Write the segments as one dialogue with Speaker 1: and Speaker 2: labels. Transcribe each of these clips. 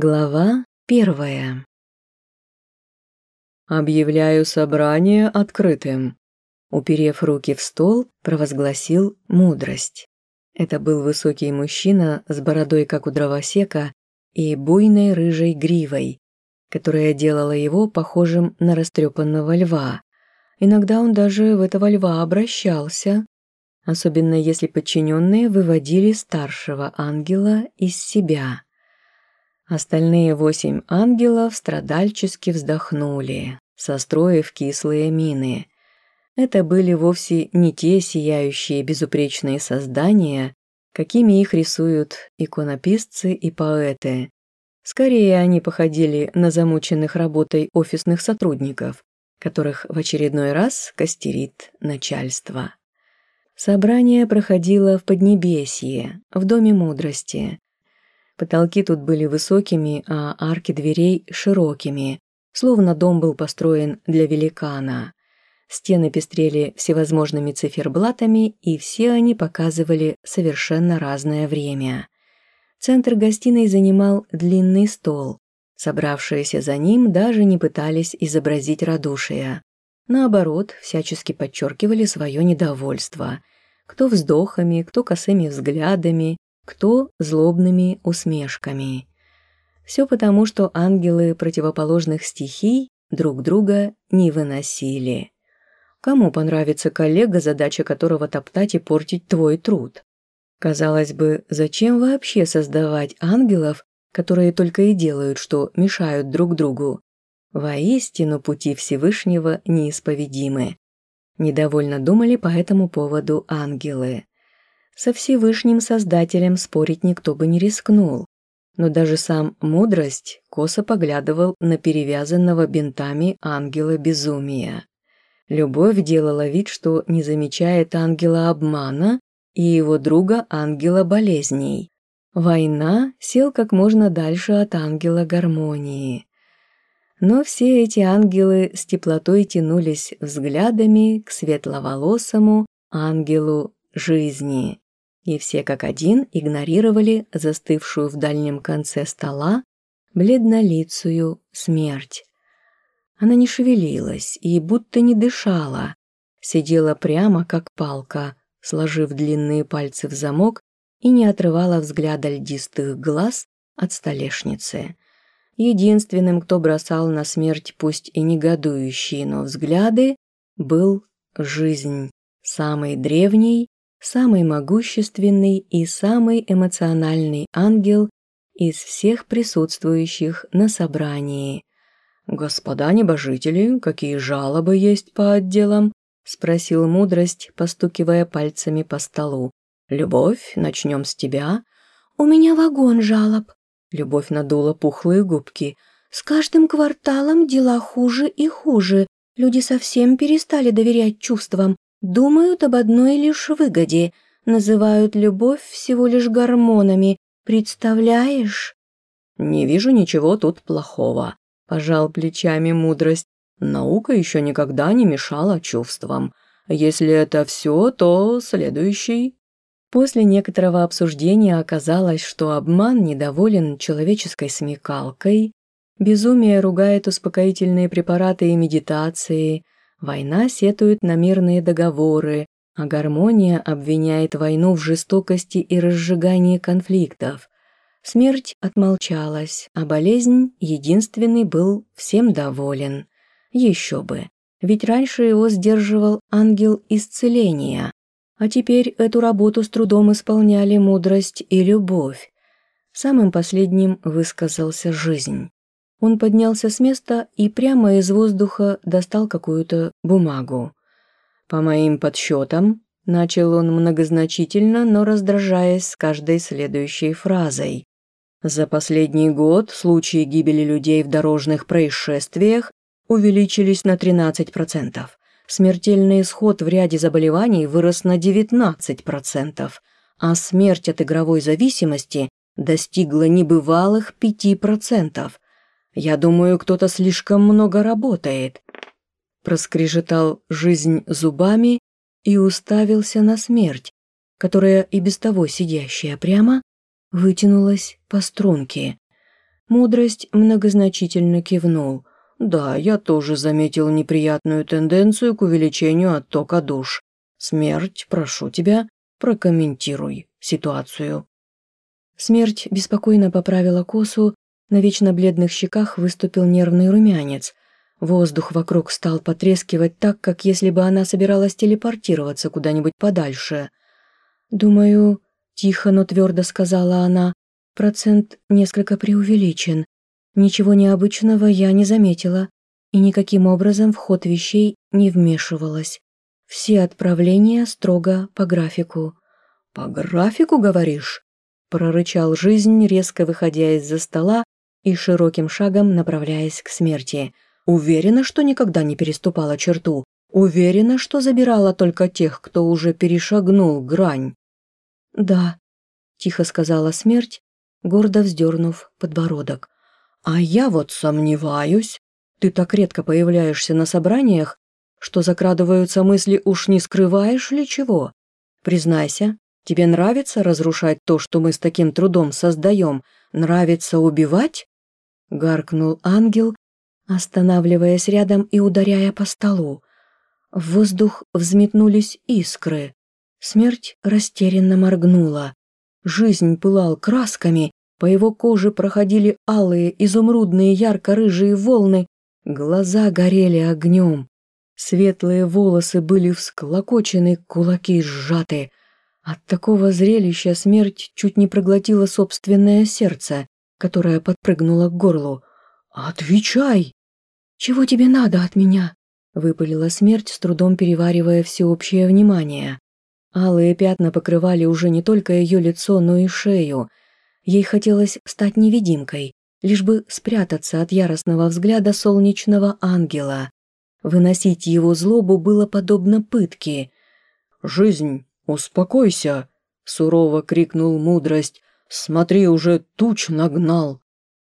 Speaker 1: Глава первая.
Speaker 2: «Объявляю собрание открытым», — уперев руки в стол, провозгласил мудрость. Это был высокий мужчина с бородой, как у дровосека, и буйной рыжей гривой, которая делала его похожим на растрепанного льва. Иногда он даже в этого льва обращался, особенно если подчиненные выводили старшего ангела из себя. Остальные восемь ангелов страдальчески вздохнули, состроив кислые мины. Это были вовсе не те сияющие безупречные создания, какими их рисуют иконописцы и поэты. Скорее, они походили на замученных работой офисных сотрудников, которых в очередной раз костерит начальство. Собрание проходило в Поднебесье, в Доме мудрости, Потолки тут были высокими, а арки дверей широкими, словно дом был построен для великана. Стены пестрели всевозможными циферблатами, и все они показывали совершенно разное время. Центр гостиной занимал длинный стол. Собравшиеся за ним даже не пытались изобразить радушие. Наоборот, всячески подчеркивали свое недовольство. Кто вздохами, кто косыми взглядами, кто злобными усмешками. Все потому, что ангелы противоположных стихий друг друга не выносили. Кому понравится коллега, задача которого топтать и портить твой труд? Казалось бы, зачем вообще создавать ангелов, которые только и делают, что мешают друг другу? Воистину пути Всевышнего неисповедимы. Недовольно думали по этому поводу ангелы. Со Всевышним Создателем спорить никто бы не рискнул, но даже сам мудрость косо поглядывал на перевязанного бинтами ангела безумия. Любовь делала вид, что не замечает ангела обмана и его друга ангела болезней. Война сел как можно дальше от ангела гармонии. Но все эти ангелы с теплотой тянулись взглядами к светловолосому ангелу жизни и все как один игнорировали застывшую в дальнем конце стола бледнолицую смерть. Она не шевелилась и будто не дышала, сидела прямо как палка, сложив длинные пальцы в замок и не отрывала взгляда льдистых глаз от столешницы. Единственным, кто бросал на смерть пусть и негодующие, но взгляды, был жизнь, самый древний самый могущественный и самый эмоциональный ангел из всех присутствующих на собрании. «Господа небожители, какие жалобы есть по отделам?» – спросил мудрость, постукивая пальцами по столу. «Любовь, начнем с тебя».
Speaker 3: «У меня вагон жалоб».
Speaker 2: Любовь надула пухлые губки.
Speaker 3: «С каждым кварталом дела хуже и хуже. Люди совсем перестали доверять чувствам. Думают об одной лишь выгоде, называют любовь всего лишь гормонами. Представляешь?
Speaker 2: Не вижу ничего тут плохого, пожал плечами мудрость. Наука еще никогда не мешала чувствам. Если это все, то следующий. После некоторого обсуждения оказалось, что обман недоволен человеческой смекалкой, безумие ругает успокоительные препараты и медитации – Война сетует на мирные договоры, а гармония обвиняет войну в жестокости и разжигании конфликтов. Смерть отмолчалась, а болезнь единственный был всем доволен. Еще бы, ведь раньше его сдерживал ангел исцеления, а теперь эту работу с трудом исполняли мудрость и любовь. Самым последним высказался жизнь. Он поднялся с места и прямо из воздуха достал какую-то бумагу. «По моим подсчетам», — начал он многозначительно, но раздражаясь с каждой следующей фразой. «За последний год случаи гибели людей в дорожных происшествиях увеличились на 13%. Смертельный исход в ряде заболеваний вырос на 19%, а смерть от игровой зависимости достигла небывалых 5%. «Я думаю, кто-то слишком много работает», – проскрежетал жизнь зубами и уставился на смерть, которая и без того сидящая прямо вытянулась по струнке. Мудрость многозначительно кивнул. «Да, я тоже заметил неприятную тенденцию к увеличению оттока душ. Смерть, прошу тебя, прокомментируй ситуацию». Смерть беспокойно поправила косу, на вечно бледных щеках выступил нервный румянец. Воздух вокруг стал потрескивать так, как если бы она собиралась телепортироваться куда-нибудь подальше. «Думаю», — тихо, но твердо сказала она, — «процент несколько преувеличен. Ничего необычного я не заметила и никаким образом в ход вещей не вмешивалась. Все отправления строго по графику». «По графику, говоришь?» — прорычал жизнь, резко выходя из-за стола и широким шагом направляясь к смерти. Уверена, что никогда не переступала черту. Уверена, что забирала только тех, кто уже перешагнул грань. «Да», — тихо сказала смерть, гордо вздернув подбородок. «А я вот сомневаюсь. Ты так редко появляешься на собраниях, что закрадываются мысли, уж не скрываешь ли чего? Признайся, тебе нравится разрушать то, что мы с таким трудом создаем? Нравится убивать?» Гаркнул ангел, останавливаясь рядом и ударяя по столу. В воздух взметнулись искры. Смерть растерянно моргнула. Жизнь пылал красками, по его коже проходили алые, изумрудные, ярко-рыжие волны, глаза горели огнем. Светлые волосы были всклокочены, кулаки сжаты. От такого зрелища смерть чуть не проглотила собственное сердце, которое подпрыгнуло к горлу. «Отвечай!» «Чего тебе надо от меня?» — выпалила смерть, с трудом переваривая всеобщее внимание. Алые пятна покрывали уже не только ее лицо, но и шею. Ей хотелось стать невидимкой, лишь бы спрятаться от яростного взгляда солнечного ангела. Выносить его злобу было подобно пытке. «Жизнь, успокойся!» — сурово крикнул мудрость. «Смотри, уже туч нагнал!»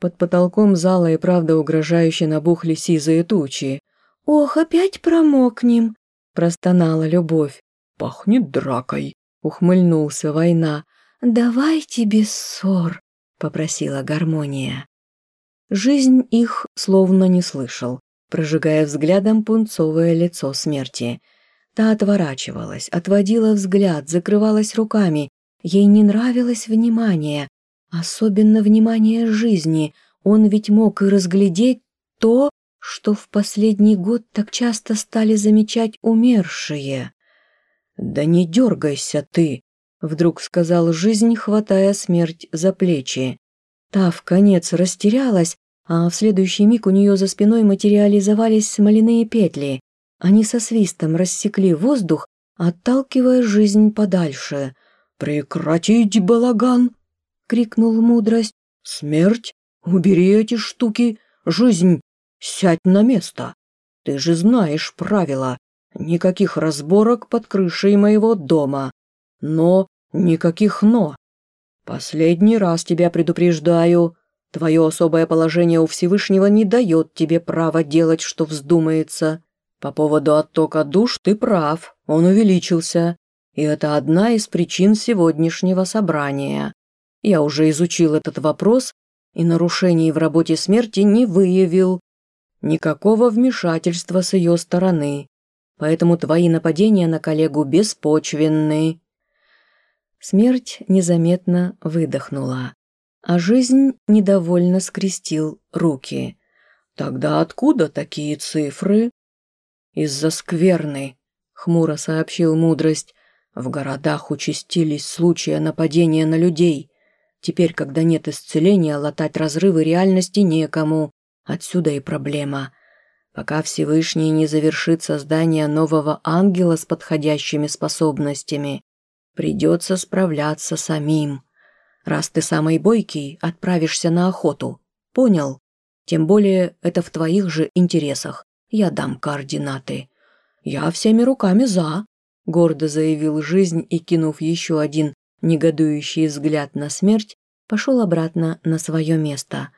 Speaker 2: Под потолком зала и правда угрожающе набухли сизые тучи.
Speaker 3: «Ох, опять промокнем!» – простонала любовь.
Speaker 2: «Пахнет дракой!» – ухмыльнулся война.
Speaker 3: «Давайте без ссор!» – попросила гармония.
Speaker 2: Жизнь их словно не слышал, прожигая взглядом пунцовое лицо смерти. Та отворачивалась, отводила взгляд, закрывалась руками. Ей не нравилось внимание, Особенно внимание жизни. Он ведь мог и разглядеть то, что в последний год так часто стали замечать умершие. «Да не дергайся ты!» — вдруг сказал жизнь, хватая смерть за плечи. Та в конец растерялась, а в следующий миг у нее за спиной материализовались смоляные петли. Они со свистом рассекли воздух, отталкивая жизнь подальше. «Прекратить балаган!» — крикнул мудрость. «Смерть? Убери эти штуки! Жизнь! Сядь на место! Ты же знаешь правила. Никаких разборок под крышей моего дома. Но никаких «но». Последний раз тебя предупреждаю. Твое особое положение у Всевышнего не дает тебе права делать, что вздумается. По поводу оттока душ ты прав, он увеличился. И это одна из причин сегодняшнего собрания. Я уже изучил этот вопрос и нарушений в работе смерти не выявил. Никакого вмешательства с ее стороны. Поэтому твои нападения на коллегу беспочвенны. Смерть незаметно выдохнула, а жизнь недовольно скрестил руки. Тогда откуда такие цифры? Из-за скверны, хмуро сообщил мудрость. В городах участились случаи нападения на людей. Теперь, когда нет исцеления, латать разрывы реальности некому. Отсюда и проблема. Пока Всевышний не завершит создание нового ангела с подходящими способностями, придется справляться самим. Раз ты самый бойкий, отправишься на охоту. Понял? Тем более это в твоих же интересах. Я дам координаты. Я всеми руками за, гордо заявил жизнь и, кинув еще один негодующий взгляд на смерть, пошел обратно на свое место,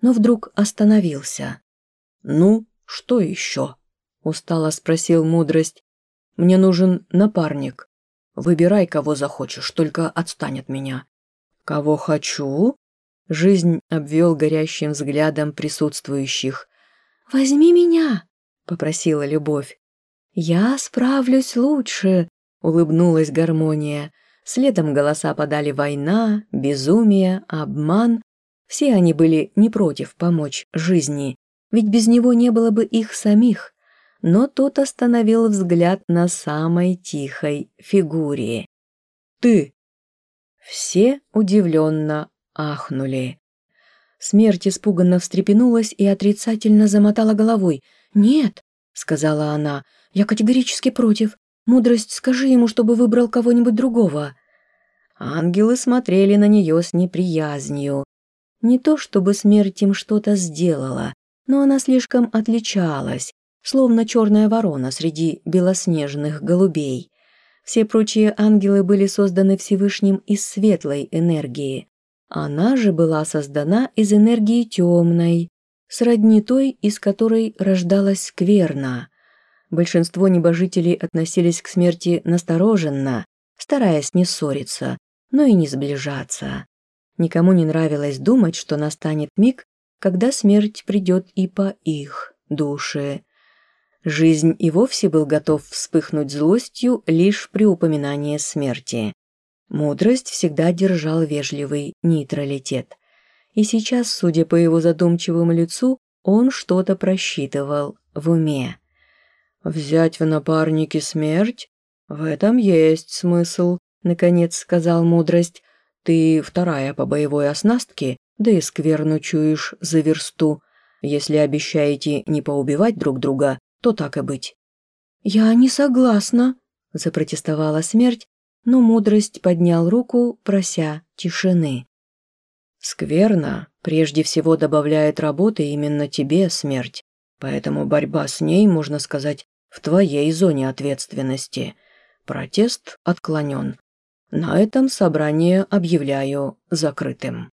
Speaker 2: но вдруг остановился. «Ну, что еще?» – устало спросил мудрость. «Мне нужен напарник. Выбирай, кого захочешь, только отстань от меня». «Кого хочу?» Жизнь обвел горящим взглядом присутствующих.
Speaker 3: «Возьми меня!»
Speaker 2: — попросила любовь. «Я справлюсь лучше», — улыбнулась гармония. Следом голоса подали война, безумие, обман. Все они были не против помочь жизни, ведь без него не было бы их самих. Но тот остановил взгляд на самой тихой фигуре. «Ты!» Все удивленно ахнули. Смерть испуганно встрепенулась и отрицательно замотала головой. «Нет», — сказала она, — «я категорически против. Мудрость, скажи ему, чтобы выбрал кого-нибудь другого». Ангелы смотрели на нее с неприязнью. Не то чтобы смерть им что-то сделала, но она слишком отличалась, словно черная ворона среди белоснежных голубей. Все прочие ангелы были созданы Всевышним из светлой энергии. Она же была создана из энергии темной, сродни той, из которой рождалась скверна. Большинство небожителей относились к смерти настороженно, стараясь не ссориться, но и не сближаться. Никому не нравилось думать, что настанет миг, когда смерть придет и по их душе. Жизнь и вовсе был готов вспыхнуть злостью лишь при упоминании смерти. Мудрость всегда держал вежливый нейтралитет. И сейчас, судя по его задумчивому лицу, он что-то просчитывал в уме. «Взять в напарники смерть? В этом есть смысл», — наконец сказал мудрость. «Ты вторая по боевой оснастке, да и скверну чуешь за версту. Если обещаете не поубивать друг друга, то так и быть».
Speaker 3: «Я не согласна», — запротестовала смерть, но мудрость поднял руку, прося тишины.
Speaker 2: «Скверно прежде всего добавляет работы именно тебе, смерть, поэтому борьба с ней, можно сказать, в твоей зоне ответственности. Протест отклонен. На этом собрание объявляю закрытым.